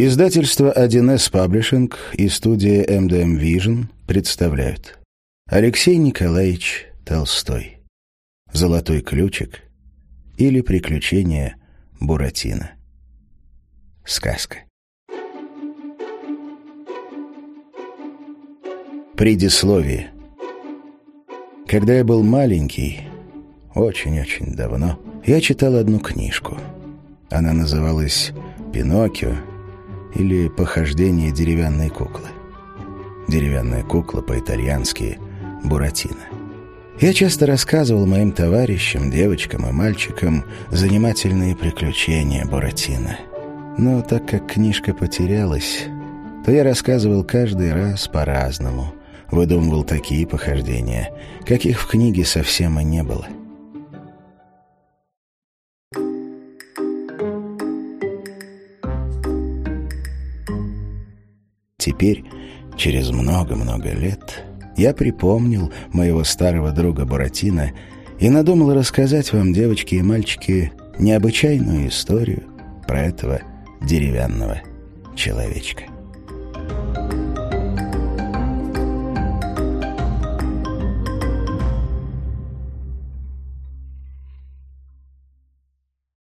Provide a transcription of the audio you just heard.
Издательство 1С Паблишинг и студия MDM Vision представляют Алексей Николаевич Толстой «Золотой ключик» или «Приключения Буратино». Сказка. Предисловие. Когда я был маленький, очень-очень давно, я читал одну книжку. Она называлась «Пиноккио» или «Похождение деревянной куклы». Деревянная кукла по-итальянски «Буратино». Я часто рассказывал моим товарищам, девочкам и мальчикам занимательные приключения Буратино. Но так как книжка потерялась, то я рассказывал каждый раз по-разному, выдумывал такие похождения, каких в книге совсем и не было. Теперь, через много-много лет, я припомнил моего старого друга Буратино и надумал рассказать вам, девочки и мальчики, необычайную историю про этого деревянного человечка.